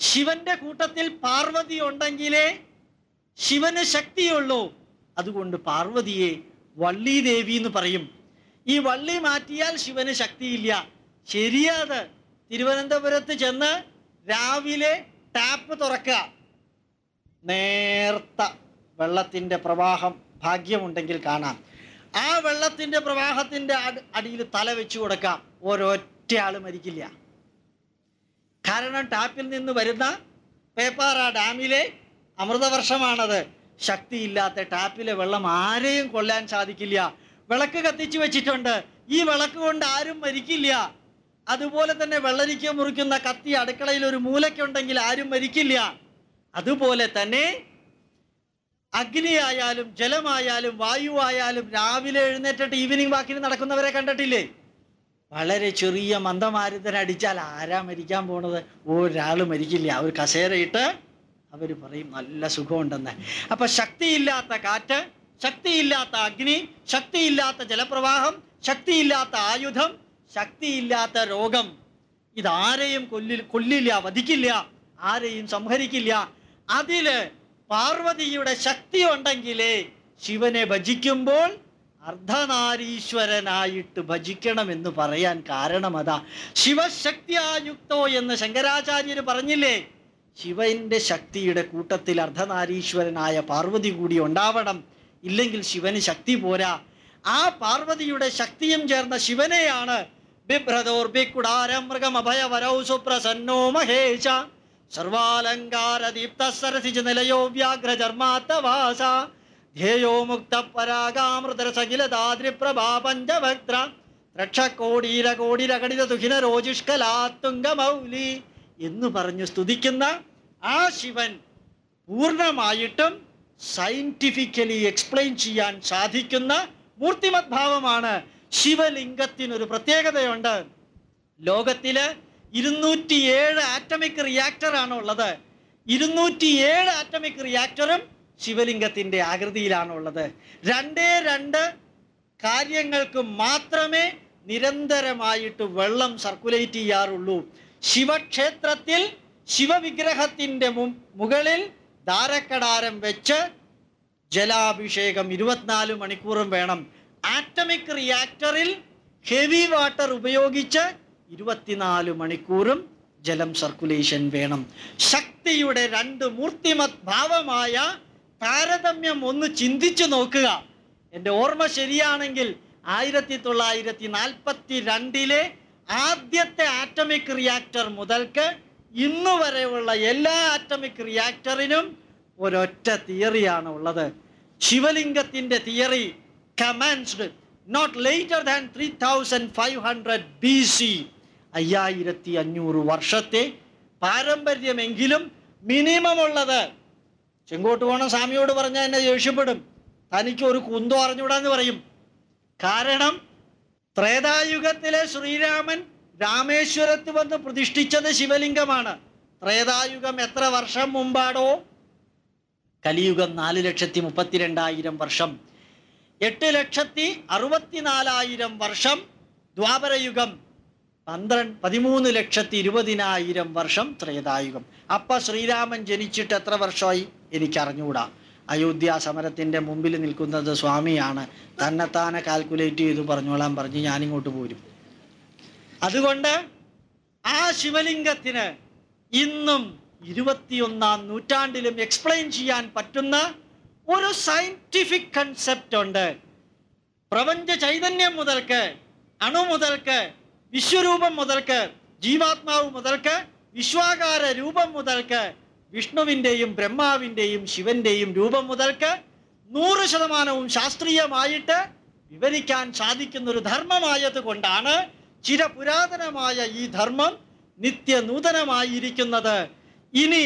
ശിവന്റെ കൂട്ടത്തിൽ പാർവതി ഉണ്ടെങ്കിലേ ശിവന് ശക്തിയുള്ളൂ. അതുകൊണ്ട് പാർവതിയെ വള്ളി ദേവി എന്ന് പറയും. ഈ വള്ളി മാറ്റിയാൽ ശിവന് ശക്തിയില്ല. ശരിയാത് തിരുവനന്തപുരത്ത് ചെന്ന് രാവിലെ ടാപ്പ് തുറക്കുക. നേർത്ത വെള്ളത്തിന്റെ പ്രവാഹം ഭാഗ്യമുണ്ടെങ്കിൽ കാണാം. ആ വെള്ളത്തിന്റെ പ്രവാഹത്തിന്റെ അടിയിൽ തല വെച്ചു കൊടുക്കാം. ഒരൊറ്റയാൾ മരിക്കില്ല. കാരണം ടാപ്പിൽ നിന്ന് വരുന്ന പേപ്പാറ ഡാമിലെ അമൃതവർഷമാണത്. ശക്തിയില്ലാത്ത ടാപ്പിലെ വെള്ളം ആരെയും കൊല്ലാൻ സാധിക്കില്ല. വിളക്ക് കത്തിച്ചു വെച്ചിട്ടുണ്ട്. ഈ വിളക്ക് കൊണ്ട് ആരും മരിക്കില്ല. അതുപോലെ തന്നെ വെള്ളരിക്ക മുറിക്കുന്ന കത്തി അടുക്കളയിൽ ഒരു മൂലയ്ക്കുണ്ടെങ്കിൽ ആരും മരിക്കില്ല. അതുപോലെ തന്നെ അഗ്നിയായാലും ജലമായാലും വായുവായാലും രാവിലെ എഴുന്നേറ്റിട്ട് ഈവനിങ് വാക്കിന് നടക്കുന്നവരെ കണ്ടിട്ടില്ലേ? വളരെ ചെറിയ മന്ദമാരുതനടിച്ചാൽ ആരാ മരിക്കാൻ പോണത്? ഒരാൾ മരിക്കില്ല. അവർ കസേരയിട്ട് അവർ പറയും നല്ല സുഖമുണ്ടെന്ന്. അപ്പൊ ശക്തിയില്ലാത്ത കാറ്റ് ശക്തിയില്ലാത്ത അഗ്നി ശക്തിയില്ലാത്ത ജലപ്രവാഹം ശക്തിയില്ലാത്ത ആയുധം ശക്തിയില്ലാത്ത രോഗം. ഇതാരെയും കൊല്ലി കൊല്ലില്ല വധിക്കില്ല ആരെയും സംഹരിക്കില്ല. അതിൽ പാർവതിയുടെ ശക്തി ഉണ്ടെങ്കിലേ ശിവനെ ഭജിക്കുമ്പോൾ അർദ്ധനാരീശ്വരനായിട്ട് ഭജിക്കണമെന്ന് പറയാൻ കാരണം അതാ ശിവശക്തിയായുക്തോ എന്ന് ശങ്കരാചാര്യർ പറഞ്ഞില്ലേ? ശിവന്റെ ശക്തിയുടെ കൂട്ടത്തിൽ അർദ്ധനാരീശ്വരനായ പാർവതി കൂടി ഉണ്ടാവണം. ഇല്ലെങ്കിൽ ശിവന് ശക്തി പോരാ. ആ പാർവതിയുടെ ശക്തിയും ചേർന്ന ശിവനെയാണ് ബിഭ്രതോർബിക്കുടാരം മൃഗമഭയവരൗ സുപ്രസന്നോ മഹേശ. സർവാലങ്കാര ദീപ്ത സരസിജ നിലയോ വ്യാഘ്രചർമാത്തവാസ ധ്യേയോ മുക്ത പ്രഭാ പഞ്ചഭക്ത്ര രക്ഷക്കോടീര കോടിര കടിത തുഹിന രോജിഷ്കലാത്തുങ്കമൗലി എന്ന് പറഞ്ഞു സ്തുതിക്കുന്ന ആ ശിവൻ പൂർണമായിട്ടും സയന്റിഫിക്കലി എക്സ്പ്ലെയിൻ ചെയ്യാൻ സാധിക്കുന്ന മൂർത്തിമദ്ഭാവമാണ് ശിവലിംഗത്തിനൊരു പ്രത്യേകതയുണ്ട്. ലോകത്തിൽ ഇരുന്നൂറ്റിയേഴ് ആറ്റമിക് റിയാക്ടറാണ് ഉള്ളത് ഇരുന്നൂറ്റിയേഴ് ആറ്റമിക് റിയാക്ടറും ശിവലിംഗത്തിന്റെ ആകൃതിയിലാണ് ഉള്ളത് രണ്ടേ രണ്ട് കാര്യങ്ങൾക്ക് മാത്രമേ നിരന്തരമായിട്ട് വെള്ളം സർക്കുലേറ്റ് ചെയ്യാറുള്ളൂ. ശിവക്ഷേത്രത്തിൽ ശിവവിഗ്രഹത്തിന്റെ മു- മുകളിൽ ധാരക്കടാരം വെച്ച് ജലാഭിഷേകം ഇരുപത്തിനാല് മണിക്കൂറും വേണം. ആറ്റമിക് റിയാക്ടറിൽ ഹെവി വാട്ടർ ഉപയോഗിച്ച് ഇരുപത്തിനാല് മണിക്കൂറും ജലം സർക്കുലേഷൻ വേണം. ശക്തിയുടെ രണ്ട് മൂർത്തിമത് ഭാവമായ താരതമ്യം ഒന്ന് ചിന്തിച്ചു നോക്കുക. എന്റെ ഓർമ്മ ശരിയാണെങ്കിൽ ആയിരത്തി തൊള്ളായിരത്തി നാൽപ്പത്തി രണ്ടിലെ ആദ്യത്തെ ആറ്റമിക് റിയാക്ടർ മുതൽക്ക് ഇന്ന് വരെയുള്ള എല്ലാ ആറ്റമിക് റിയാക്ടറിനും ഒരൊറ്റ തിയറിയാണ് ഉള്ളത്. ശിവലിംഗത്തിന്റെ theory commenced not later than three thousand five hundred B C അയ്യായിരത്തി അഞ്ഞൂറ് വർഷത്തെ പാരമ്പര്യമെങ്കിലും മിനിമം ഉള്ളത്. ചെങ്കോട്ട് പോകണം സ്വാമിയോട് പറഞ്ഞാൽ എന്നെ ദേഷ്യപ്പെടും. തനിക്ക് ഒരു കുന്തോ അറിഞ്ഞൂടാന്ന് പറയും. കാരണം ത്രേതായുഗത്തിലെ ശ്രീരാമൻ രാമേശ്വരത്ത് വന്ന് പ്രതിഷ്ഠിച്ചത് ശിവലിംഗമാണ്. ത്രേതായുഗം എത്ര വർഷം മുമ്പാടോ? കലിയുഗം നാല് ലക്ഷത്തി മുപ്പത്തിരണ്ടായിരം വർഷം. എട്ട് ലക്ഷത്തി അറുപത്തിനാലായിരം വർഷം. ദ്വാപരയുഗം പന്ത്രണ്ട് പതിമൂന്ന് ലക്ഷത്തി ഇരുപതിനായിരം വർഷം ത്രേതായുഗം. അപ്പം ശ്രീരാമൻ ജനിച്ചിട്ട് എത്ര വർഷമായി? എനിക്കറിഞ്ഞുകൂടാ അയോധ്യ സമരത്തിന്റെ മുമ്പിൽ നിൽക്കുന്നത് സ്വാമിയാണ്. തന്നെത്താനെ കാൽക്കുലേറ്റ് ചെയ്ത് പറഞ്ഞോളാൻ പറഞ്ഞ് ഞാനിങ്ങോട്ട് പോരും. അതുകൊണ്ട് ആ ശിവലിംഗത്തിന് ഇന്നും ഇരുപത്തിയൊന്നാം നൂറ്റാണ്ടിലും എക്സ്പ്ലെയിൻ ചെയ്യാൻ പറ്റുന്ന ഒരു സയന്റിഫിക് കൺസെപ്റ്റ് ഉണ്ട്. പ്രപഞ്ച ചൈതന്യം മുതൽക്ക് അണു മുതൽക്ക് വിശ്വരൂപം മുതൽക്ക് ജീവാത്മാവ് മുതൽക്ക് വിശ്വാകാര രൂപം മുതൽക്ക് വിഷ്ണുവിന്റെയും ബ്രഹ്മാവിന്റെയും ശിവന്റെയും രൂപം മുതൽക്ക് നൂറ് ശതമാനവും ശാസ്ത്രീയമായിട്ട് വിവരിക്കാൻ സാധിക്കുന്ന ഒരു ധർമ്മമായത് കൊണ്ടാണ് ചിരപുരാതനമായ ഈ ധർമ്മം നിത്യനൂതനമായിരിക്കുന്നത്. ഇനി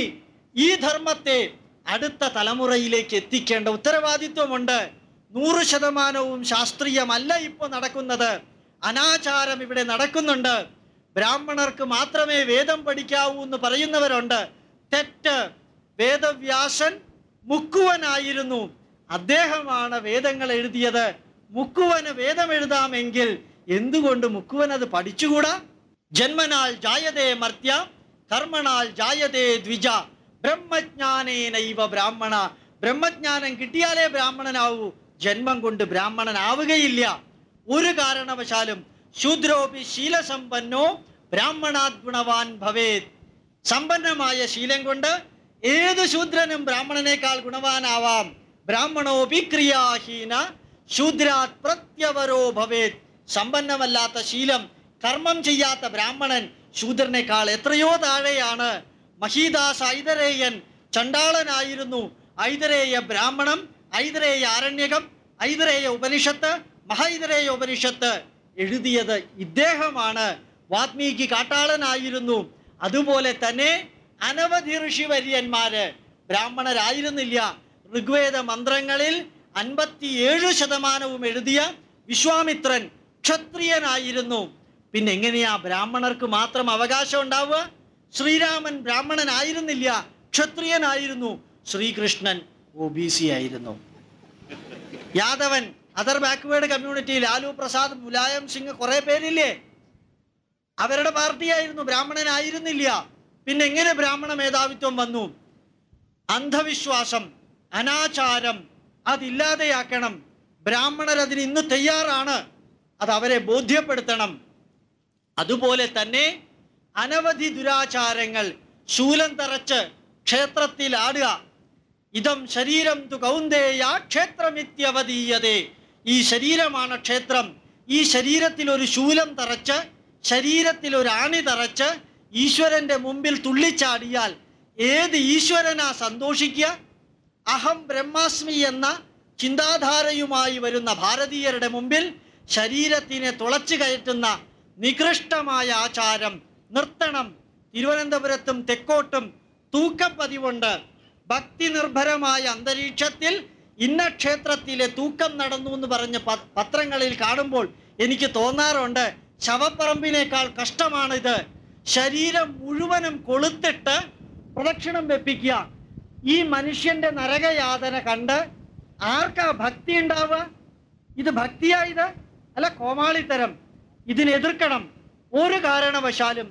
ഈ ധർമ്മത്തെ അടുത്ത തലമുറയിലേക്ക് എത്തിക്കേണ്ട ഉത്തരവാദിത്വമുണ്ട്. നൂറ് ശതമാനവും ശാസ്ത്രീയമല്ല ഇപ്പോൾ നടക്കുന്നത്. അനാചാരം ഇവിടെ നടക്കുന്നുണ്ട്. ബ്രാഹ്മണർക്ക് മാത്രമേ വേദം പഠിക്കാവൂ എന്ന് പറയുന്നവരുണ്ട്. തെറ്റ് വേദവ്യാസൻ മുക്കുവനായിരുന്നു. അദ്ദേഹമാണ് വേദങ്ങൾ എഴുതിയത്. മുക്കുവന് വേദം എഴുതാമെങ്കിൽ എന്തുകൊണ്ട് മുക്കുവൻ അത് പഠിച്ചുകൂടാ? ജന്മനാൽ ജായതേ മർത്യ കർമ്മണാൽ ജായതേ ദ്വിജ ബ്രഹ്മജ്ഞാനേനൈവ ബ്രാഹ്മണ. ബ്രഹ്മജ്ഞാനം കിട്ടിയാലേ ബ്രാഹ്മണനാവൂ. ജന്മം കൊണ്ട് ബ്രാഹ്മണനാവുകയില്ല. ഒരു കാരണവശാലും ശൂദ്രോപി ശീലസമ്പന്നോ ബ്രാഹ്മണാത് ഗുണവാൻ ഭവേത്. സമ്പന്നമായ ശീലം കൊണ്ട് ഏത് ശൂദ്രനും ബ്രാഹ്മണനേക്കാൾ ഗുണവാനാവാം. ബ്രാഹ്മണോപി ക്രിയാഹീന ശൂദ്രാത് പ്രത്യവരോ ഭവേത്. സമ്പന്നമല്ലാത്ത ശീലം കർമ്മം ചെയ്യാത്ത ബ്രാഹ്മണൻ ശൂദ്രനേക്കാൾ എത്രയോ താഴെയാണ്. മഹീദാസ് ഐതരേയൻ ചണ്ടാളനായിരുന്നു. ഐതരേയ ബ്രാഹ്മണം ഐതരേയ ആരണ്യകം ഐതരേയ ഉപനിഷത്ത് മഹൈതരേയ ഉപനിഷത്ത് എഴുതിയത് ഇദ്ദേഹമാണ്. വാത്മീകി കാട്ടാളനായിരുന്നു. അതുപോലെ തന്നെ അനവധി ഋഷിവര്യന്മാര് ബ്രാഹ്മണരായിരുന്നില്ല. ഋഗ്വേദ മന്ത്രങ്ങളിൽ അൻപത്തിയേഴ് ശതമാനവും എഴുതിയ വിശ്വാമിത്രൻ ക്ഷത്രിയനായിരുന്നു. പിന്നെ എങ്ങനെയാ ബ്രാഹ്മണർക്ക് മാത്രം അവകാശം ഉണ്ടാവുക? ശ്രീരാമൻ ബ്രാഹ്മണനായിരുന്നില്ല ക്ഷത്രിയനായിരുന്നു. ശ്രീകൃഷ്ണൻ ഒ ബി സി ആയിരുന്നു. Yadavan other backward community Lalu Prasad Mulayam Singh കുറേ പേരില്ലേ? അവരുടെ പാർട്ടിയായിരുന്നു. ബ്രാഹ്മണനായിരുന്നില്ല. പിന്നെ എങ്ങനെ ബ്രാഹ്മണ മേധാവിത്വം വന്നു? അന്ധവിശ്വാസം അനാചാരം അതില്ലാതെയാക്കണം. ബ്രാഹ്മണർ അതിന് ഇന്ന് തയ്യാറാണ്. അത് അവരെ ബോധ്യപ്പെടുത്തണം. അതുപോലെ തന്നെ അനവധി ദുരാചാരങ്ങൾ ശൂലം തറച്ച് ക്ഷേത്രത്തിൽ ആടുക ഇതം ശരീരം തു കൗന്ദേയ ക്ഷേത്രമിത്യവതീയതേ. ഈ ശരീരമാണ് ക്ഷേത്രം. ഈ ശരീരത്തിൽ ഒരു ശൂലം തറച്ച് ശരീരത്തിൽ ഒരു ആണി തറച്ച് ഈശ്വരന്റെ മുമ്പിൽ തുള്ളിച്ചാടിയാൽ ഏത് ഈശ്വരനാ സന്തോഷിക്കുക? അഹം ബ്രഹ്മാസ്മി എന്ന ചിന്താധാരയുമായി വരുന്ന ഭാരതീയരുടെ മുമ്പിൽ ശരീരത്തിനെ തുളച്ചു കയറ്റുന്ന നികൃഷ്ടമായ ആചാരം നിർത്തണം. തിരുവനന്തപുരത്തും തെക്കോട്ടും തൂക്കപ്പതിവുണ്ട്. ഭക്തി നിർഭരമായ അന്തരീക്ഷത്തിൽ ഇന്ന ക്ഷേത്രത്തിലെ തൂക്കം നടന്നു എന്ന് പറഞ്ഞ് പത്രങ്ങളിൽ കാണുമ്പോൾ എനിക്ക് തോന്നാറുണ്ട് ശവപ്പറമ്പിനേക്കാൾ കഷ്ടമാണിത്. ശരീരം മുഴുവനും കൊളുത്തിട്ട് പ്രദക്ഷിണം വെപ്പിക്കുക. ഈ മനുഷ്യന്റെ നരകയാതന കണ്ട് ആർക്കാ ഭക്തി ഉണ്ടാവുക? ഇത് ഭക്തിയായത്? അല്ല കോമാളിത്തരം. ഇതിനെതിർക്കണം ഒരു കാരണവശാലും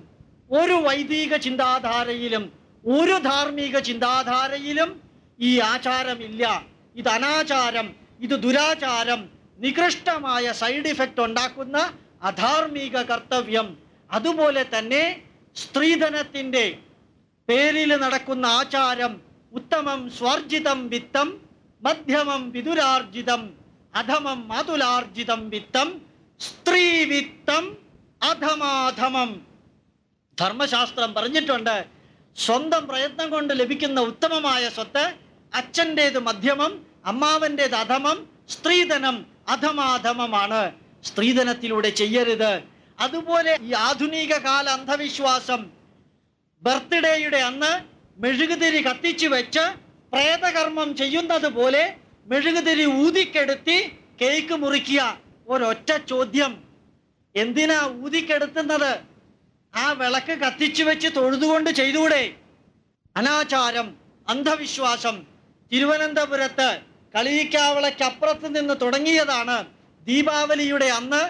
ഒരു വൈദിക ചിന്താധാരയിലും ഒരു ധാർമ്മിക ചിന്താധാരയിലും ഈ ആചാരമില്ല. ഇത് അനാചാരം ഇത് ദുരാചാരം നികൃഷ്ടമായ സൈഡ് ഇഫക്റ്റ് ഉണ്ടാക്കുന്ന അധാർമിക കർത്തവ്യം. അതുപോലെ തന്നെ സ്ത്രീധനത്തിന്റെ പേരിൽ നടക്കുന്ന ആചാരം ഉത്തമം സ്വാർജിതം വിത്തം മധ്യമം വിതുരാർജിതം അധമം മാതുലാർജിതം വിത്തം സ്ത്രീ വിത്തം അധമാധമം. ധർമ്മശാസ്ത്രം പറഞ്ഞിട്ടുണ്ട് സ്വന്തം പ്രയത്നം കൊണ്ട് ലഭിക്കുന്ന ഉത്തമമായ സ്വത്ത് അച്ഛന്റേത് മധ്യമം അമ്മാവന്റേത് അധമം സ്ത്രീധനം അധമാധമമാണ്. സ്ത്രീധനത്തിലൂടെ ചെയ്യരുത്. അതുപോലെ ഈ ആധുനിക കാല അന്ധവിശ്വാസം ബർത്ത്ഡേയുടെ അന്ന് മെഴുകുതിരി കത്തിച്ചു വെച്ച് പ്രേതകർമ്മം ചെയ്യുന്നത് പോലെ മെഴുകുതിരി ഊതിക്കെടുത്തി കേക്ക് മുറിക്കുക. ഒരൊറ്റ ചോദ്യം. എന്തിനാ ഊതിക്കെടുത്തുന്നത്? ആ വിളക്ക് കത്തിച്ചു വെച്ച് തൊഴുതുകൊണ്ട് ചെയ്തൂടെ അനാചാരം അന്ധവിശ്വാസം. തിരുവനന്തപുരത്ത് കളിയിക്കാവളയ്ക്കപ്പുറത്ത് നിന്ന് തുടങ്ങിയതാണ് ദീപാവലിയുടെ അന്ന്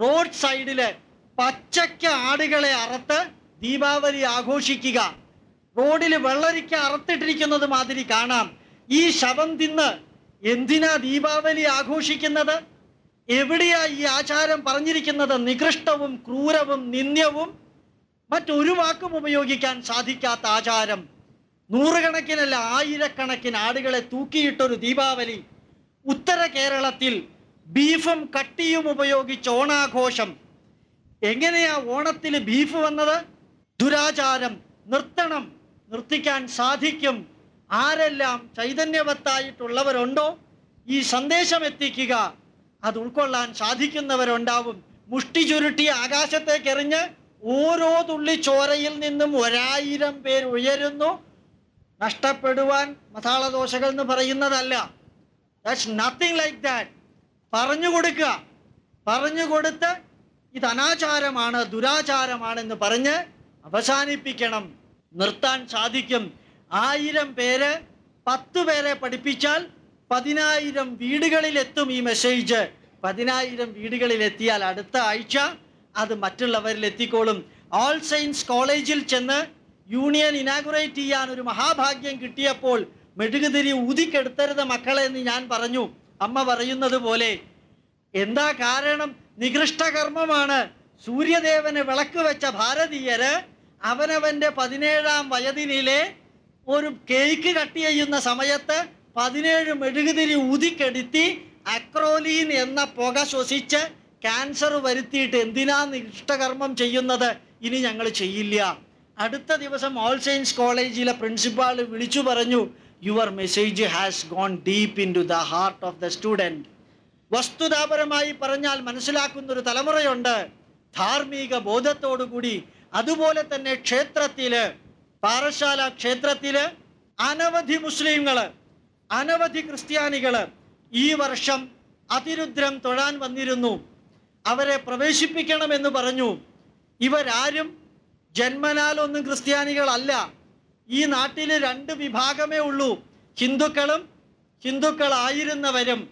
റോഡ് സൈഡിൽ പച്ചയ്ക്ക് ആടുകളെ അറുത്ത് ദീപാവലി ആഘോഷിക്കുക. റോഡിൽ വെള്ളരിക്ക അറുത്തിട്ടിരിക്കുന്നത് മാതിരി കാണാം. ഈ ശവം തിന്ന് എന്തിനാ ദീപാവലി ആഘോഷിക്കുന്നത്? എവിടെയാ ഈ ആചാരം പറഞ്ഞിരിക്കുന്നത്? നികൃഷ്ടവും ക്രൂരവും നിന്ദ്യവും മറ്റൊരു വാക്കും ഉപയോഗിക്കാൻ സാധിക്കാത്ത ആചാരം. നൂറുകണക്കിനല്ല ആയിരക്കണക്കിന് ആടുകളെ തൂക്കിയിട്ടൊരു ദീപാവലി ഉത്തര കേരളത്തിൽ ബീഫും കട്ടിയും ഉപയോഗിച്ച് ഓണാഘോഷം. എങ്ങനെയാ ഓണത്തിന് ബീഫ് വന്നത്? ദുരാചാരം നിർത്തണം നിർത്തിക്കാൻ സാധിക്കും. ആരെല്ലാം ചൈതന്യവത്തായിട്ടുള്ളവരുണ്ടോ ഈ സന്ദേശം എത്തിക്കുക അത് ഉൾക്കൊള്ളാൻ സാധിക്കുന്നവരുണ്ടാവും. മുഷ്ടി ചുരുട്ടി ആകാശത്തേക്ക് എറിഞ്ഞ് ഓരോ തുള്ളി ചോരയിൽ നിന്നും ഒരായിരം പേർ ഉയരുന്നു. നഷ്ടപ്പെടുവാൻ മസാളദോശകൾ എന്ന് പറയുന്നതല്ല. ദാറ്റ്സ് നത്തിങ് ലൈക്ക് ദാറ്റ് പറഞ്ഞു കൊടുക്കുക. പറഞ്ഞു കൊടുത്ത് ഇത് അനാചാരമാണ് ദുരാചാരമാണെന്ന് പറഞ്ഞ് അവസാനിപ്പിക്കണം. നിർത്താൻ സാധിക്കും. ആയിരം പേര് പത്ത് പേരെ പഠിപ്പിച്ചാൽ പതിനായിരം വീടുകളിലെത്തും ഈ മെസ്സേജ് പതിനായിരം വീടുകളിലെത്തിയാൽ അടുത്ത ആഴ്ച അത് മറ്റുള്ളവരിൽ എത്തിക്കോളും. ഓൾ സയൻസ് കോളേജിൽ ചെന്ന് യൂണിയൻ ഇനാഗുറേറ്റ് ചെയ്യാൻ ഒരു മഹാഭാഗ്യം കിട്ടിയപ്പോൾ മെഴുകുതിരി ഊതിക്കെടുത്തരുത് മക്കളെ എന്ന് ഞാൻ പറഞ്ഞു. അമ്മ പറയുന്നത് പോലെ എന്താ കാരണം? നികൃഷ്ടകർമ്മമാണ് സൂര്യദേവന് വിളക്ക് വെച്ച ഭാരതീയര് അവനവന്റെ പതിനേഴാം വയതിനിലെ ഒരു കേക്ക് കട്ട് ചെയ്യുന്ന സമയത്ത് പതിനേഴ് മെഴുകുതിരി ഊതിക്കെടുത്തി അക്രോലീൻ എന്ന പുക ശ്വസിച്ച് ക്യാൻസർ വരുത്തിയിട്ട് എന്തിനാ നിഷ്ടകർമ്മം ചെയ്യുന്നത്? ഇനി ഞങ്ങൾ ചെയ്യില്ല. അടുത്ത ദിവസം ഓൾ സയൻസ് കോളേജിലെ പ്രിൻസിപ്പാൾ വിളിച്ചു പറഞ്ഞു your message has gone deep into the heart of the student വസ്തുതാപരമായി പറഞ്ഞാൽ മനസ്സിലാക്കുന്ന ഒരു തലമുറയുണ്ട്. ധാർമ്മിക ബോധത്തോടുകൂടി അതുപോലെ തന്നെ ക്ഷേത്രത്തിൽ പാറശാല ക്ഷേത്രത്തിൽ അനവധി മുസ്ലിങ്ങൾ അനവധി ക്രിസ്ത്യാനികൾ ഈ വർഷം അതിരുദ്രം തൊഴാൻ വന്നിരുന്നു. അവരെ പ്രവേശിപ്പിക്കണമെന്ന് പറഞ്ഞു. ഇവരാരും ജന്മനാലൊന്നും ക്രിസ്ത്യാനികളല്ല. ഈ നാട്ടിൽ രണ്ട് വിഭാഗമേ ഉള്ളൂ. ഹിന്ദുക്കളും ഹിന്ദുക്കളായിരുന്നവരും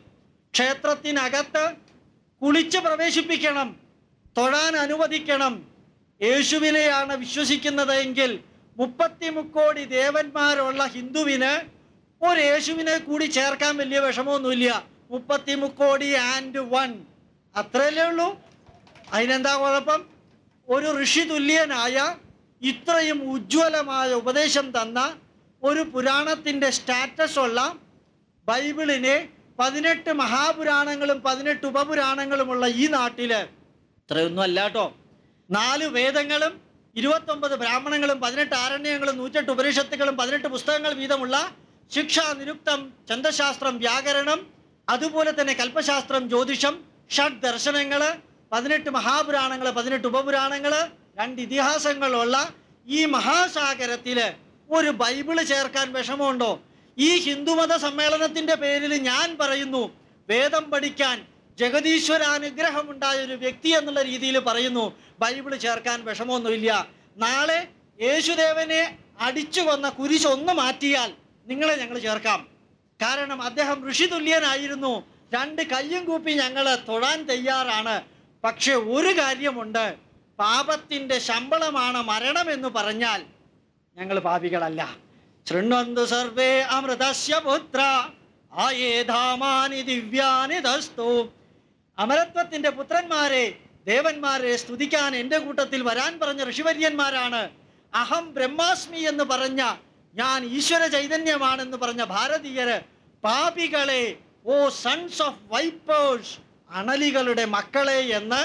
ക്ഷേത്രത്തിനകത്ത് കുളിച്ച് പ്രവേശിപ്പിക്കണം തൊഴാൻ അനുവദിക്കണം. യേശുവിനെയാണ് വിശ്വസിക്കുന്നത് എങ്കിൽ മുപ്പത്തി മുക്കോടി ദേവന്മാരുള്ള ഹിന്ദുവിന് ഒരു യേശുവിനെ കൂടി ചേർക്കാൻ വലിയ വിഷമമൊന്നുമില്ല. മുപ്പത്തി മുക്കോടി ആൻഡ് വൺ. അത്രയല്ലേ ഉള്ളൂ. അതിനെന്താ കുഴപ്പം? ഒരു ഋഷി തുല്യനായ ഇത്രയും ഉജ്ജ്വലമായ ഉപദേശം തന്ന ഒരു പുരാണത്തിന്റെ സ്റ്റാറ്റസ് ഉള്ള ബൈബിളിനെ പതിനെട്ട് മഹാപുരാണങ്ങളും പതിനെട്ട് ഉപപുരാണങ്ങളുമുള്ള ഈ നാട്ടിൽ ഇത്രയൊന്നും അല്ല കേട്ടോ. നാല് വേദങ്ങളും ഇരുപത്തൊമ്പത് ബ്രാഹ്മണങ്ങളും പതിനെട്ട് ആരണ്യങ്ങളും നൂറ്റെട്ട് ഉപനിഷത്തുകളും പതിനെട്ട് പുസ്തകങ്ങൾ വീതമുള്ള ശിക്ഷ നിരുക്തം ചന്ദ്രശാസ്ത്രം വ്യാകരണം അതുപോലെ തന്നെ കൽപ്പശാസ്ത്രം ജ്യോതിഷം ഷഡ് ദർശനങ്ങൾ പതിനെട്ട് മഹാപുരാണങ്ങൾ പതിനെട്ട് ഉപപുരാണങ്ങൾ രണ്ട് ഇതിഹാസങ്ങളുള്ള ഈ മഹാസാഗരത്തിൽ ഒരു ബൈബിൾ ചേർക്കാൻ വിഷമമുണ്ടോ? ഈ ഹിന്ദുമത സമ്മേളനത്തിന്റെ പേരിൽ ഞാൻ പറയുന്നു വേദം പഠിക്കാൻ ജഗദീശ്വര അനുഗ്രഹമുണ്ടായ ഒരു വ്യക്തി എന്നുള്ള രീതിയിൽ പറയുന്നു ബൈബിൾ ചേർക്കാൻ വിഷമമൊന്നുമില്ല. നാളെ യേശുദേവനെ അടിച്ചു വന്ന കുരിശ് ഒന്ന് മാറ്റിയാൽ നിങ്ങളെ ഞങ്ങൾ ചേർക്കാം. കാരണം അദ്ദേഹം ഋഷി തുല്യനായിരുന്നു. രണ്ട് കയ്യും കൂപ്പി ഞങ്ങൾ തൊഴാൻ തയ്യാറാണ്. പക്ഷെ ഒരു കാര്യമുണ്ട് പാപത്തിന്റെ ശമ്പളമാണ് എന്ന് പറഞ്ഞാൽ ഞങ്ങൾ പാപികളല്ല. ശൃണ്വന്തു സർവേ അമൃതസ്യ പുത്ര. ആയേധാമാനി ദിവ്യാനി ദസ്തു അമരത്വത്തിന്റെ പുത്രന്മാരെ ദേവന്മാരെ സ്തുതിക്കാൻ എന്റെ കൂട്ടത്തിൽ വരാൻ പറഞ്ഞ ഋഷിവര്യന്മാരാണ്. അഹം ബ്രഹ്മാസ്മി എന്ന് പറഞ്ഞ ഞാൻ ഈശ്വര ചൈതന്യമാണെന്ന് പറഞ്ഞ ഭാരതീയര് പാപികളെ ഓ സൺസ് ഓഫ് വൈപ്പേഴ്സ് അണലികളുടെ മക്കളെ എന്ന്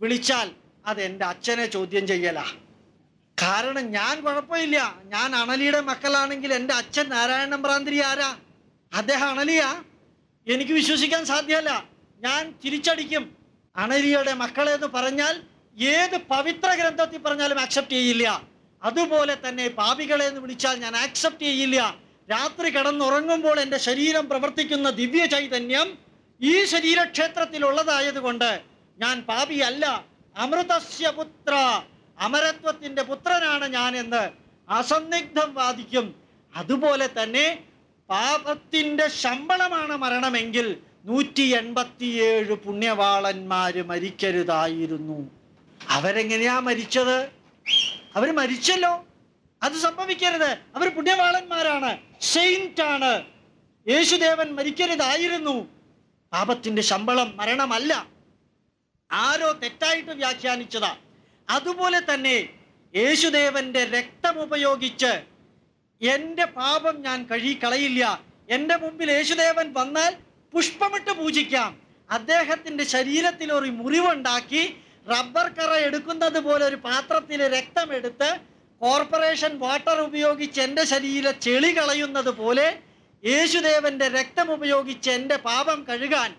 വിളിച്ചാൽ അത് എന്റെ അച്ഛനെ ചോദ്യം ചെയ്യല. കാരണം ഞാൻ കുഴപ്പമില്ല. ഞാൻ അണലിയുടെ മക്കളാണെങ്കിൽ എന്റെ അച്ഛൻ നാരായണൻ ഭ്രാന്തിരി ആരാ? അദ്ദേഹം അണലിയാ? എനിക്ക് വിശ്വസിക്കാൻ സാധ്യമല്ല. ഞാൻ തിരിച്ചടിക്കും. അണലിയുടെ മക്കളെ എന്ന് പറഞ്ഞാൽ ഏത് പവിത്ര ഗ്രന്ഥത്തിൽ പറഞ്ഞാലും ആക്സെപ്റ്റ് ചെയ്യില്ല. അതുപോലെ തന്നെ പാപികളെ എന്ന് വിളിച്ചാൽ ഞാൻ ആക്സെപ്റ്റ് ചെയ്യില്ല. രാത്രി കിടന്നുറങ്ങുമ്പോൾ എന്റെ ശരീരം പ്രവർത്തിക്കുന്ന ദിവ്യ ചൈതന്യം ഈ ശരീരക്ഷേത്രത്തിലുള്ളതായതുകൊണ്ട് ഞാൻ പാപിയല്ല. അമൃതസ്യ പുത്ര അമരത്വത്തിന്റെ പുത്രനാണ് ഞാൻ എന്ന് അസന്നിഗ്ധം വാദിക്കും. അതുപോലെ തന്നെ പാപത്തിന്റെ ശമ്പളമാണ് മരണമെങ്കിൽ നൂറ്റി എൺപത്തിയേഴ് പുണ്യവാളന്മാര് മരിക്കരുതായിരുന്നു. അവരെങ്ങനെയാ മരിച്ചത്? അവർ മരിച്ചല്ലോ. അത് സംഭവിക്കരുത്. അവർ പുണ്യവാളന്മാരാണ്. സെയിന്റ് ആണ് യേശുദേവൻ മരിക്കരുതായിരുന്നു. പാപത്തിന്റെ ശമ്പളം മരണമല്ല. ആരോ തെറ്റായിട്ട് വ്യാഖ്യാനിച്ചതാ. അതുപോലെ തന്നെ യേശുദേവന്റെ രക്തം ഉപയോഗിച്ച് എന്റെ പാപം ഞാൻ കഴുകിക്കളയില്ല. എന്റെ മുമ്പിൽ യേശുദേവൻ വന്നാൽ പുഷ്പമിട്ട് പൂജിക്കാം. അദ്ദേഹത്തിന്റെ ശരീരത്തിൽ ഒരു മുറിവുണ്ടാക്കി റബ്ബർ കറ എടുക്കുന്നത് പോലെ ഒരു പാത്രത്തിൽ രക്തമെടുത്ത് കോർപ്പറേഷൻ വാട്ടർ ഉപയോഗിച്ച് എന്റെ ശരീര ചെളി കളയുന്നത് പോലെ യേശുദേവന്റെ രക്തം ഉപയോഗിച്ച് എന്റെ പാപം കഴുകാൻ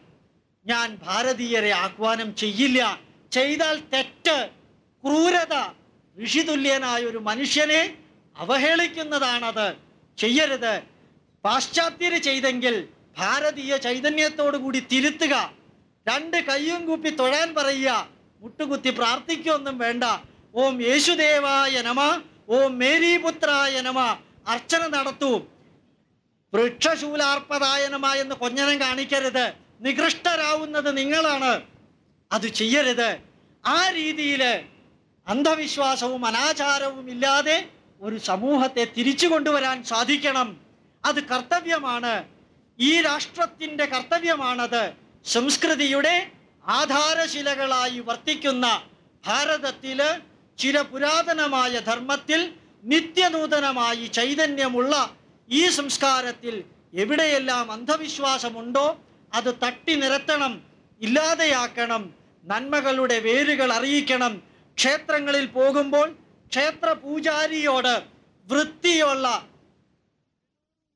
ഞാൻ ഭാരതീയരെ ആഹ്വാനം ചെയ്യില്ല. ചെയ്താൽ തെറ്റ് ക്രൂരത ഋഷിതുല്യനായ ഒരു മനുഷ്യനെ അവഹേളിക്കുന്നതാണത്. ചെയ്യരുത്. പാശ്ചാത്യര് ചെയ്തെങ്കിൽ ഭാരതീയ ചൈതന്യത്തോടു കൂടി തിരുത്തുക. രണ്ട് കയ്യും കൂപ്പി തൊഴാൻ പറയുക. മുട്ടുകുത്തി പ്രാർത്ഥിക്കൊന്നും വേണ്ട. ഓം യേശുദേവായ നമ ഓം മേരീപുത്രായ നമ. അർച്ചന നടത്തൂ. വൃക്ഷശൂലാർപ്പതായനമായ എന്ന് കൊഞ്ഞനം കാണിക്കരുത്. നികൃഷ്ടരാവുന്നത് നിങ്ങളാണ്. അത് ചെയ്യരുത്. ആ രീതിയിൽ അന്ധവിശ്വാസവും അനാചാരവും ഇല്ലാതെ ഒരു സമൂഹത്തെ തിരിച്ചു കൊണ്ടുവരാൻ സാധിക്കണം. അത് കർത്തവ്യമാണ്. ഈ രാഷ്ട്രത്തിന്റെ കർത്തവ്യമാണത്. സംസ്കൃതിയുടെ ആധാരശിലകളായി വർത്തിക്കുന്ന ഭാരതത്തിൽ ചില പുരാതനമായ ധർമ്മത്തിൽ നിത്യനൂതനമായി ചൈതന്യമുള്ള ഈ സംസ്കാരത്തിൽ എവിടെയെല്ലാം അന്ധവിശ്വാസമുണ്ടോ അത് തട്ടി നിരത്തണം ഇല്ലാതെയാക്കണം നന്മകളുടെ വേരുകൾ അറിയിക്കണം. ക്ഷേത്രങ്ങളിൽ പോകുമ്പോൾ ക്ഷേത്ര പൂജാരിയോട് വൃത്തിയുള്ള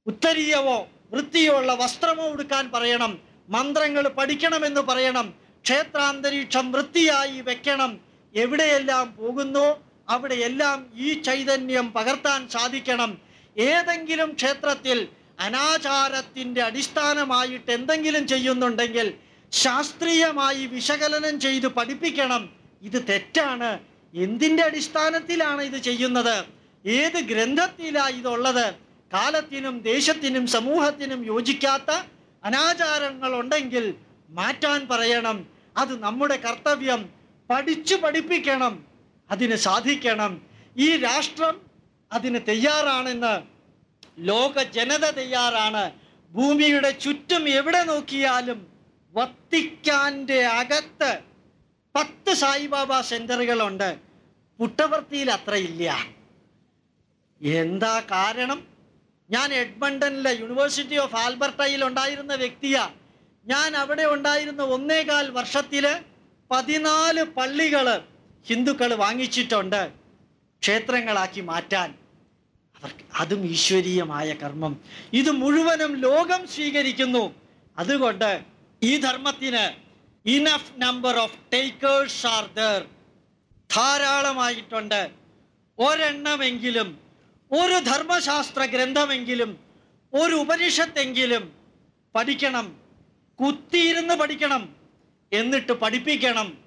ഉത്തരീയമോ വൃത്തിയുള്ള വസ്ത്രമോ ഉടുക്കാൻ പറയണം. മന്ത്രങ്ങൾ പഠിക്കണമെന്ന് പറയണം. ക്ഷേത്രാന്തരീക്ഷം വൃത്തിയായി വെക്കണം. എവിടെയെല്ലാം പോകുന്നോ അവിടെയെല്ലാം ഈ ചൈതന്യം പകർത്താൻ സാധിക്കണം. ഏതെങ്കിലും ക്ഷേത്രത്തിൽ അനാചാരത്തിന്റെ അടിസ്ഥാനമായിട്ട് എന്തെങ്കിലും ചെയ്യുന്നുണ്ടെങ്കിൽ ശാസ്ത്രീയമായി വിശകലനം ചെയ്ത് പഠിപ്പിക്കണം. ഇത് തെറ്റാണ്. എന്തിന്റെ അടിസ്ഥാനത്തിലാണ് ഇത് ചെയ്യുന്നത്? ഏത് ഗ്രന്ഥത്തിലാണ് ഇതുള്ളത്? കാലത്തിനും ദേശത്തിനും സമൂഹത്തിനും യോജിക്കാത്ത അനാചാരങ്ങൾ ഉണ്ടെങ്കിൽ മാറ്റാൻ പറയണം. അത് നമ്മുടെ കർത്തവ്യം. പഠിച്ചു പഠിപ്പിക്കണം. അതിന് സാധിക്കണം. ഈ രാഷ്ട്രം അതിന് തയ്യാറാണെന്ന് ലോക ജനത തയ്യാറാണ്. ഭൂമിയുടെ ചുറ്റും എവിടെ നോക്കിയാലും വത്തിക്കാന്റെ അകത്ത് പത്ത് സായിബാബ സെന്ററുകളുണ്ട്. പുട്ടവർത്തിയിൽ അത്രയില്ല. എന്താ കാരണം? ഞാൻ എഡ്മണ്ടനിലെ യൂണിവേഴ്സിറ്റി ഓഫ് ആൽബർട്ടയിൽ ഉണ്ടായിരുന്ന വ്യക്തിയാണ് ഞാൻ അവിടെ ഉണ്ടായിരുന്ന ഒന്നേകാൽ വർഷത്തിൽ പതിനാല് പള്ളികൾ ഹിന്ദുക്കൾ വാങ്ങിച്ചിട്ടുണ്ട്. ക്ഷേത്രങ്ങളാക്കി മാറ്റാൻ. അതും ഈശ്വരീയമായ കർമ്മം. ഇത് മുഴുവനും ലോകം സ്വീകരിക്കുന്നു. അതുകൊണ്ട് ഈ ധർമ്മത്തിന് enough number of takers are there ധാരാളമായിട്ടുണ്ട്. ഒരെണ്ണമെങ്കിലും ഒരു ധർമ്മശാസ്ത്ര ഗ്രന്ഥമെങ്കിലും ഒരു ഉപനിഷത്തെങ്കിലും പഠിക്കണം. കുത്തിയിരുന്ന് പഠിക്കണം. എന്നിട്ട് പഠിപ്പിക്കണം.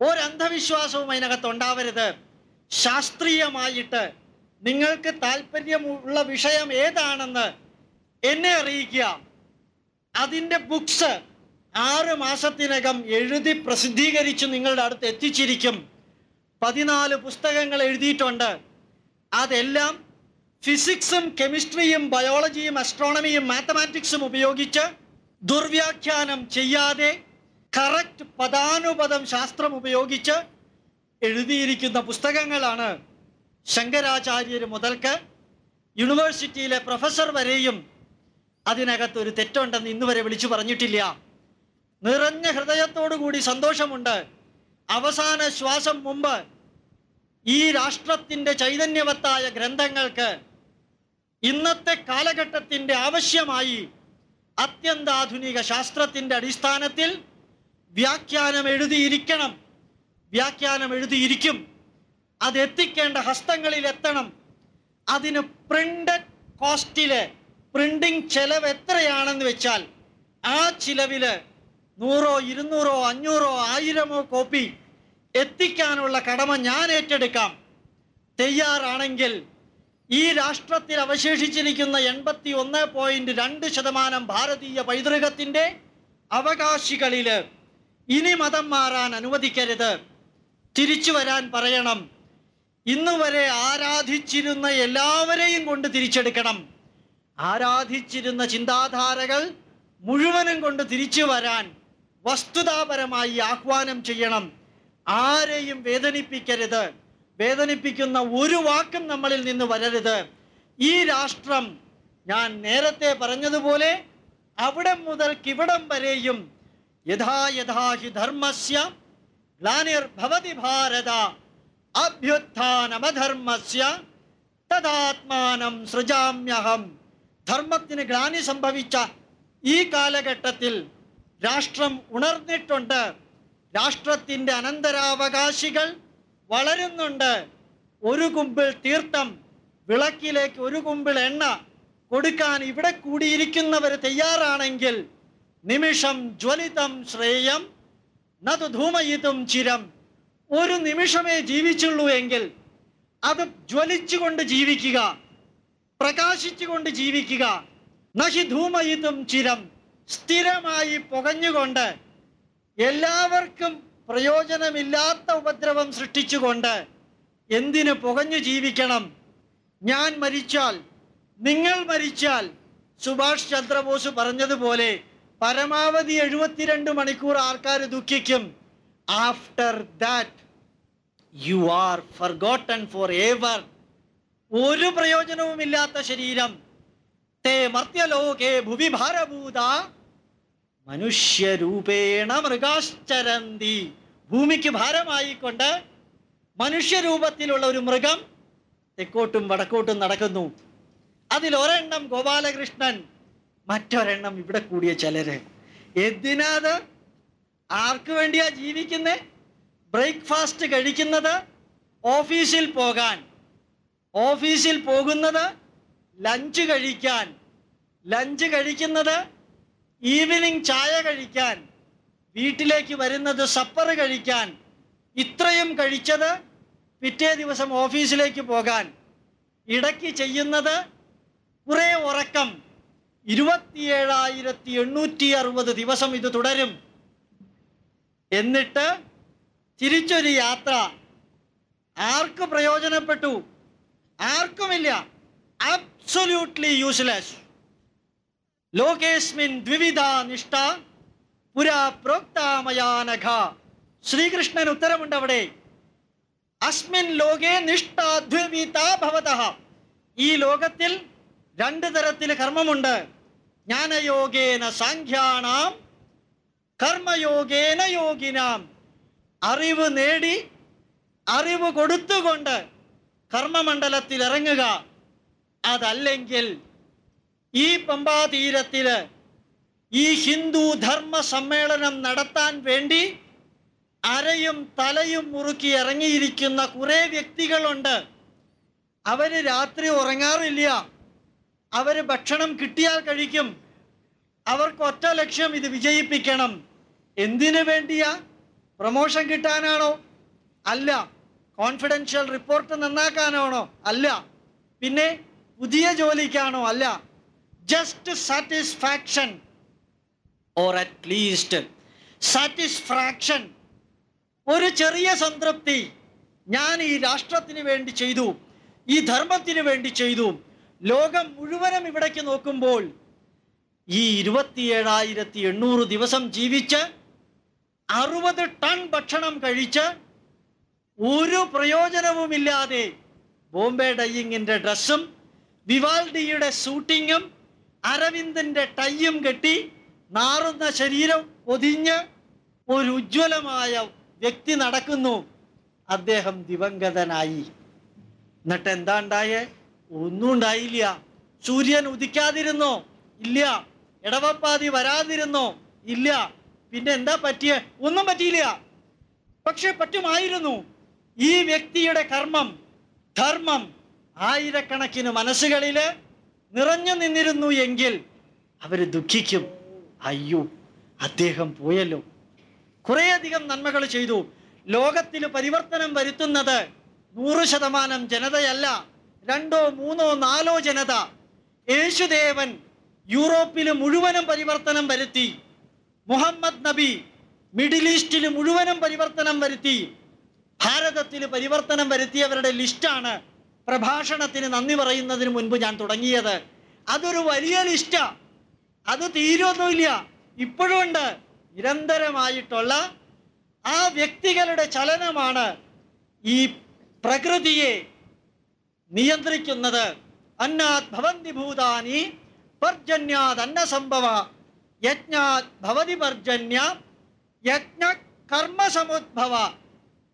ഒരന്ധവിശ്വാസവും അതിനകത്ത് ഉണ്ടാവരുത്. ശാസ്ത്രീയമായിട്ട് നിങ്ങൾക്ക് താല്പര്യമുള്ള വിഷയം ഏതാണെന്ന് എന്നെ അറിയിക്കുക. അതിന്റെ ബുക്സ് ആറ് മാസത്തിനകം എഴുതി പ്രസിദ്ധീകരിച്ച് നിങ്ങളുടെ അടുത്ത് എത്തിച്ചിരിക്കും. പതിനാല് പുസ്തകങ്ങൾ എഴുതിയിട്ടുണ്ട്. അതെല്ലാം ഫിസിക്സും കെമിസ്ട്രിയും ബയോളജിയും അസ്ട്രോണമിയും മാത്തമാറ്റിക്സും ഉപയോഗിച്ച് ദുർവ്യാഖ്യാനം ചെയ്യാതെ കറക്റ്റ് പദാനുപദം ശാസ്ത്രം ഉപയോഗിച്ച് എഴുതിയിരിക്കുന്ന പുസ്തകങ്ങളാണ്. ശങ്കരാചാര്യർ മുതൽക്ക് യൂണിവേഴ്സിറ്റിയിലെ പ്രൊഫസർ വരെയും അതിനകത്ത് ഒരു തെറ്റുണ്ടെന്ന് ഇന്ന് വരെ വിളിച്ചു പറഞ്ഞിട്ടില്ല. നിറഞ്ഞ ഹൃദയത്തോടു കൂടി സന്തോഷമുണ്ട്. അവസാന ശ്വാസം മുമ്പ് ഈ രാഷ്ട്രത്തിന്റെ ചൈതന്യവത്തായ ഗ്രന്ഥങ്ങൾക്ക് ഇന്നത്തെ കാലഘട്ടത്തിന്റെ ആവശ്യമായി അത്യന്താധുനിക ശാസ്ത്രത്തിന്റെ അടിസ്ഥാനത്തിൽ വ്യാഖ്യാനം എഴുതിയിരിക്കണം. വ്യാഖ്യാനം എഴുതിയിരിക്കും. അത് എത്തിക്കേണ്ട ഹസ്തങ്ങളിൽ എത്തണം അതിന് പ്രിന്റഡ് കോസ്റ്റിൽ പ്രിന്റിംഗ് ചെലവ് എത്രയാണെന്ന് വെച്ചാൽ ആ ചിലവിൽ നൂറോ ഇരുന്നൂറോ അഞ്ഞൂറോ ആയിരമോ കോപ്പി എത്തിക്കാനുള്ള കടമ ഞാൻ ഏറ്റെടുക്കാം. തയ്യാറാണെങ്കിൽ ഈ രാഷ്ട്രത്തിൽ അവശേഷിച്ചിരിക്കുന്ന എൺപത്തി ഒന്ന് പോയിന്റ് രണ്ട് ശതമാനം ഭാരതീയ പൈതൃകത്തിന്റെ അവകാശികളിൽ ഇനി മതം മാറാൻ അനുവദിക്കരുത്. തിരിച്ചു വരാൻ പറയണം. ഇന്ന് വരെ ആരാധിച്ചിരുന്ന എല്ലാവരെയും കൊണ്ട് തിരിച്ചെടുക്കണം. ആരാധിച്ചിരുന്ന ചിന്താധാരകൾ മുഴുവനും കൊണ്ട് തിരിച്ചു വരാൻ വസ്തുതാപരമായി ആഹ്വാനം ചെയ്യണം. ആരെയും വേദനിപ്പിക്കരുത്. വേദനിപ്പിക്കുന്ന ഒരു വാക്കും നമ്മളിൽ നിന്ന് വരരുത്. ഈ രാഷ്ട്രം ഞാൻ നേരത്തെ പറഞ്ഞതുപോലെ അവിടെ മുതൽ കിവിടം വരെയും യഥാ യഥാ ഹി ധർമ്മസ്യ ഗ്ലാനിർഭവതി ഭാരത അഭ്യുത്ഥാനമധർമ്മസ്യ തദാത്മാനം സൃജാമ്യഹം. ധർമ്മത്തിന് ഗ്ലാനി സംഭവിച്ച ഈ കാലഘട്ടത്തിൽ രാഷ്ട്രം ഉണർന്നിട്ടുണ്ട്. രാഷ്ട്രത്തിന്റെ അനന്തരാവകാശികൾ വളരുന്നുണ്ട്. ഒരു കുമ്പിൾ തീർത്ഥം വിളക്കിലേക്ക് ഒരു കുമ്പിൾ എണ്ണ കൊടുക്കാൻ ഇവിടെ കൂടിയിരിക്കുന്നവർ തയ്യാറാണെങ്കിൽ നിമിഷം ജ്വലിതം ശ്രേയം നതു ധൂമയിതും ചിരം. ഒരു നിമിഷമേ ജീവിച്ചുള്ളൂ എങ്കിൽ അത് ജ്വലിച്ചുകൊണ്ട് ജീവിക്കുക പ്രകാശിച്ചുകൊണ്ട് ജീവിക്കുക. നഹി ധൂമയിതും ചിരം സ്ഥിരമായി പുകഞ്ഞുകൊണ്ട് എല്ലാവർക്കും പ്രയോജനമില്ലാത്ത ഉപദ്രവം സൃഷ്ടിച്ചുകൊണ്ട് എന്തിന് പുകഞ്ഞു ജീവിക്കണം? ഞാൻ മരിച്ചാൽ നിങ്ങൾ മരിച്ചാൽ സുഭാഷ് ചന്ദ്രബോസ് പറഞ്ഞതുപോലെ പരമാവധി എഴുപത്തിരണ്ട് മണിക്കൂർ ആൾക്കാർ ദുഃഖിക്കും. After that you are forgotten for ever ഒരു പ്രയോജനവുമില്ലാത്ത ശരീരം. തേ മർത്യലോകേ ഭുവി ഭാരഭൂത മനുഷ്യരൂപേണ മൃഗാശ്ചരന്തി. ഭൂമിക്ക് ഭാരമായിക്കൊണ്ട് മനുഷ്യരൂപത്തിലുള്ള ഒരു മൃഗം തെക്കോട്ടും വടക്കോട്ടും നടക്കുന്നു. അതിലൊരെണ്ണം ഗോപാലകൃഷ്ണൻ മറ്റൊരെണ്ണം ഇവിടെ കൂടിയ ചിലര്. എന്തിനാത്? ആർക്ക് വേണ്ടിയാ ജീവിക്കുന്നത് ബ്രേക്ക്ഫാസ്റ്റ് കഴിക്കുന്നത് ഓഫീസിൽ പോകാൻ. ഓഫീസിൽ പോകുന്നത് ലഞ്ച് കഴിക്കാൻ. ലഞ്ച് കഴിക്കുന്നത് ഈവനിങ് ചായ കഴിക്കാൻ. വീട്ടിലേക്ക് വരുന്നത് സപ്പർ കഴിക്കാൻ. ഇത്രയും കഴിച്ചത് പിറ്റേ ദിവസം ഓഫീസിലേക്ക് പോകാൻ. ഇടയ്ക്ക് ചെയ്യുന്നത് കുറേ ഉറക്കം. ഇരുപത്തിയേഴായിരത്തി എണ്ണൂറ്റി അറുപത് ദിവസം ഇത് തുടരും. എന്നിട്ട് തിരിച്ചൊരു യാത്ര. ആർക്ക് പ്രയോജനപ്പെട്ടു? ആർക്കുമില്ല. അബ്സൊല്യൂട്ട്ലി യൂസ്ലെസ് ലോകേസ്മിൻ ദ്വിവിധ നിഷ്ഠ പുരാ പ്രോക്താമയാനഘ. ശ്രീകൃഷ്ണൻ ഉത്തരമുണ്ട് അവിടെ. അസ്മിൻ ലോകേ നിഷ്ഠ ദ്വിവിധ ഭവതഃ. ഈ ലോകത്തിൽ രണ്ട് തരത്തിൽ കർമ്മമുണ്ട്. ജ്ഞാനയോഗേന സാഖ്യാണാം കർമ്മയോഗേന യോഗിനാം. അറിവ് നേടി അറിവ് കൊടുത്തുകൊണ്ട് കർമ്മമണ്ഡലത്തിൽ ഇറങ്ങുക അതല്ലെങ്കിൽ ഈ പമ്പാതീരത്തിൽ ഈ ഹിന്ദു ധർമ്മ സമ്മേളനം നടത്താൻ വേണ്ടി അരയും തലയും മുറുക്കി ഇറങ്ങിയിരിക്കുന്ന കുറേ വ്യക്തികളുണ്ട്. അവർ രാത്രി ഉറങ്ങാറില്ല. അവർ ഭക്ഷണം കിട്ടിയാൽ കഴിക്കും. അവർക്ക് ഒറ്റ ലക്ഷ്യം ഇത് വിജയിപ്പിക്കണം. എന്തിനു വേണ്ടിയാ? പ്രൊമോഷൻ കിട്ടാനാണോ? അല്ല. കോൺഫിഡൻഷ്യൽ റിപ്പോർട്ട് നന്നാക്കാനാണോ? അല്ല. പിന്നെ പുതിയ ജോലിക്കാണോ? അല്ല. Just satisfaction. Or at least satisfaction. ഒരു ചെറിയ സംതൃപ്തി ഞാൻ ഈ രാഷ്ട്രത്തിന് വേണ്ടി ചെയ്തു. ഈ ധർമ്മത്തിന് വേണ്ടി ചെയ്തു. ലോകം മുഴുവനും ഇവിടേക്ക് നോക്കുമ്പോൾ ഈ ഇരുപത്തിയേഴായിരത്തി എണ്ണൂറ് ദിവസം ജീവിച്ച് അറുപത് ടൺ ഭക്ഷണം കഴിച്ച് ഒരു പ്രയോജനവുമില്ലാതെ ബോംബെ ഡയ്യിങ്ങിന്റെ ഡ്രസ്സും വിവാൽഡിയുടെ ഷൂട്ടിങ്ങും അരവിന്ദന്റെ ടൈയും കെട്ടി നാറുന്ന ശരീരം ഒതിഞ്ഞ് ഒരു ഉജ്ജ്വലമായ വ്യക്തി നടക്കുന്നു. അദ്ദേഹം ദിവംഗതനായി. എന്നിട്ട് എന്താ ഉണ്ടായേ? ഒന്നും ഉണ്ടായില്ല. സൂര്യൻ ഉദിക്കാതിരുന്നോ? ഇല്ല. ഇടവപ്പാതി വരാതിരുന്നോ? ഇല്ല. പിന്നെ എന്താ പറ്റിയ? ഒന്നും പറ്റിയില്ല. പക്ഷെ പറ്റുമായിരുന്നു. ഈ വ്യക്തിയുടെ കർമ്മം ധർമ്മം ആയിരക്കണക്കിന് മനസ്സുകളിൽ നിറഞ്ഞു നിന്നിരുന്നു എങ്കിൽ അവർ ദുഃഖിക്കും. അയ്യോ അദ്ദേഹം പോയല്ലോ. കുറേയധികം നന്മകൾ ചെയ്തു. ലോകത്തിൽ പരിവർത്തനം വരുത്തുന്നത് നൂറ് ശതമാനം ജനതയല്ല രണ്ടോ മൂന്നോ നാലോ ജനത. യേശുദേവൻ യൂറോപ്പിൽ മുഴുവനും പരിവർത്തനം വരുത്തി. മുഹമ്മദ് നബി മിഡിൽ ഈസ്റ്റിൽ മുഴുവനും പരിവർത്തനം വരുത്തി. ഭാരതത്തിൽ പരിവർത്തനം വരുത്തിയവരുടെ ലിസ്റ്റാണ് പ്രഭാഷണത്തിന് നന്ദി പറയുന്നതിന് മുൻപ് ഞാൻ തുടങ്ങിയത്. അതൊരു വലിയ ലിസ്റ്റാ. അത് തീരൊന്നുമില്ല. ഇപ്പോഴും ഉണ്ട്. നിരന്തരമായിട്ടുള്ള ആ വ്യക്തികളുടെ ചലനമാണ് ഈ പ്രകൃതിയെ നിയന്ത്രിക്കുന്നത്. അന്നാത് ഭവന്തി ഭൂതാനി പർജന്യാത് അന്നസംഭവ യജ്ഞാത് പർജന്യ യജ്ഞ കർമ്മസമുദ്ഭവ.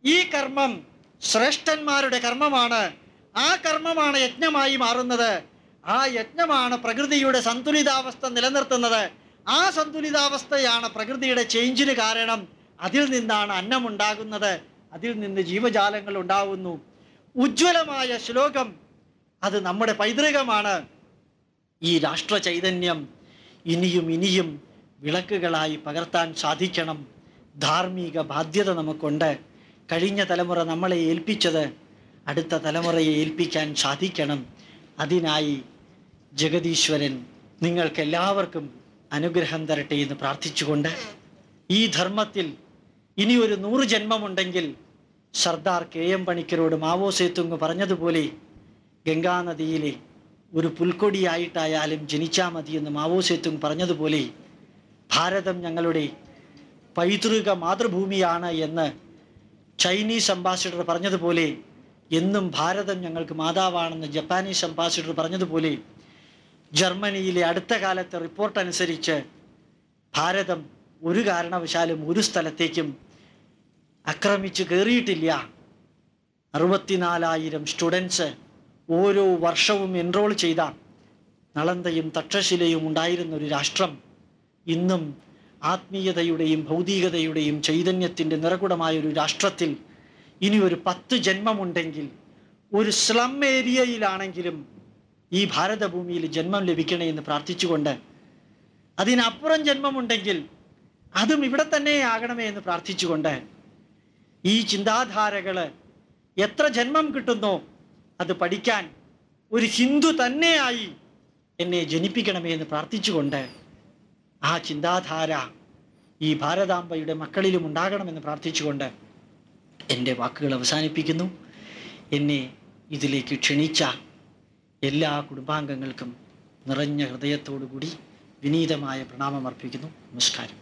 ഈ കർമ്മം ശ്രേഷ്ഠന്മാരുടെ കർമ്മമാണ്. ആ കർമ്മമാണ് യജ്ഞമായി മാറുന്നത്. ആ യജ്ഞമാണ് പ്രകൃതിയുടെ സന്തുലിതാവസ്ഥ നിലനിർത്തുന്നത്. ആ സന്തുലിതാവസ്ഥയാണ് പ്രകൃതിയുടെ ചേഞ്ചിന് കാരണം. അതിൽ നിന്നാണ് അന്നമുണ്ടാകുന്നത്. അതിൽ നിന്ന് ജീവജാലങ്ങൾ ഉണ്ടാകുന്നു ഉജ്ജ്വലമായ ശ്ലോകം. അത് നമ്മുടെ പൈതൃകമാണ്. ഈ രാഷ്ട്ര ചൈതന്യം ഇനിയും ഇനിയും വിളക്കുകളായി പകർത്താൻ സാധിക്കണം. ധാർമ്മിക ബാധ്യത നമുക്കുണ്ട്. കഴിഞ്ഞ തലമുറ നമ്മളെ ഏൽപ്പിച്ചത് അടുത്ത തലമുറയെ ഏൽപ്പിക്കാൻ സാധിക്കണം. അതിനായി ജഗദീശ്വരൻ നിങ്ങൾക്കെല്ലാവർക്കും അനുഗ്രഹം തരട്ടെ എന്ന് പ്രാർത്ഥിച്ചുകൊണ്ട് ഈ ധർമ്മത്തിൽ ഇനി ഒരു നൂറ് ജന്മമുണ്ടെങ്കിൽ സർദാർ കെ എം പണിക്കരോട് മാവോ സേത്തുങ് പറഞ്ഞതുപോലെ ഗംഗാനദിയിലെ ഒരു പുൽക്കൊടിയായിട്ടായാലും ജനിച്ചാൽ എന്ന് മാവോ സേത്തുങ് പറഞ്ഞതുപോലെ ഭാരതം ഞങ്ങളുടെ പൈതൃക മാതൃഭൂമിയാണ് എന്ന് ചൈനീസ് അംബാസിഡർ പറഞ്ഞതുപോലെ എന്നും ഭാരതം ഞങ്ങൾക്ക് മാതാവാണെന്ന് ജപ്പാനീസ് അംബാസിഡർ പറഞ്ഞതുപോലെ ജർമ്മനിയിലെ അടുത്ത കാലത്തെ റിപ്പോർട്ട് അനുസരിച്ച് ഭാരതം ഒരു കാരണവശാലും ഒരു സ്ഥലത്തേക്കും ആക്രമിച്ച് കയറിയിട്ടില്ല അറുപത്തിനാലായിരം സ്റ്റുഡൻസ് ഓരോ വർഷവും എൻറോൾ ചെയ്ത നളന്തയും തക്ഷശിലയും ഉണ്ടായിരുന്ന ഒരു രാഷ്ട്രം. ഇന്നും ആത്മീയതയുടെയും ഭൗതികതയുടെയും ചൈതന്യത്തിന്റെ നിറകുടമായ ഒരു രാഷ്ട്രത്തിൽ ഇനി ഒരു പത്ത് ജന്മമുണ്ടെങ്കിൽ ഒരു സ്ലം ഏരിയയിലാണെങ്കിലും ഈ ഭാരതഭൂമിയിൽ ജന്മം ലഭിക്കണേ എന്ന് പ്രാർത്ഥിച്ചുകൊണ്ട് അതിനപ്പുറം ജന്മമുണ്ടെങ്കിൽ അതും ഇവിടെ തന്നെ ആകണമേ എന്ന് പ്രാർത്ഥിച്ചുകൊണ്ട് ഈ ചിന്താധാരകൾ എത്ര ജന്മം കിട്ടുന്നോ അത് പഠിക്കാൻ ഒരു ഹിന്ദു തന്നെയായി എന്നെ ജനിപ്പിക്കണമേ എന്ന് പ്രാർത്ഥിച്ചുകൊണ്ട് ആ ചിന്താധാര ഈ ഭാരതാംബയുടെ മക്കളിലും ഉണ്ടാകണമെന്ന് പ്രാർത്ഥിച്ചുകൊണ്ട് എന്റെ വാക്കുകൾ അവസാനിപ്പിക്കുന്നു. എന്നെ ഇതിലേക്ക് ക്ഷണിച്ച എല്ലാ കുടുംബാംഗങ്ങൾക്കും നിറഞ്ഞ ഹൃദയത്തോടുകൂടി വിനീതമായ പ്രണാമം അർപ്പിക്കുന്നു. നമസ്കാരം.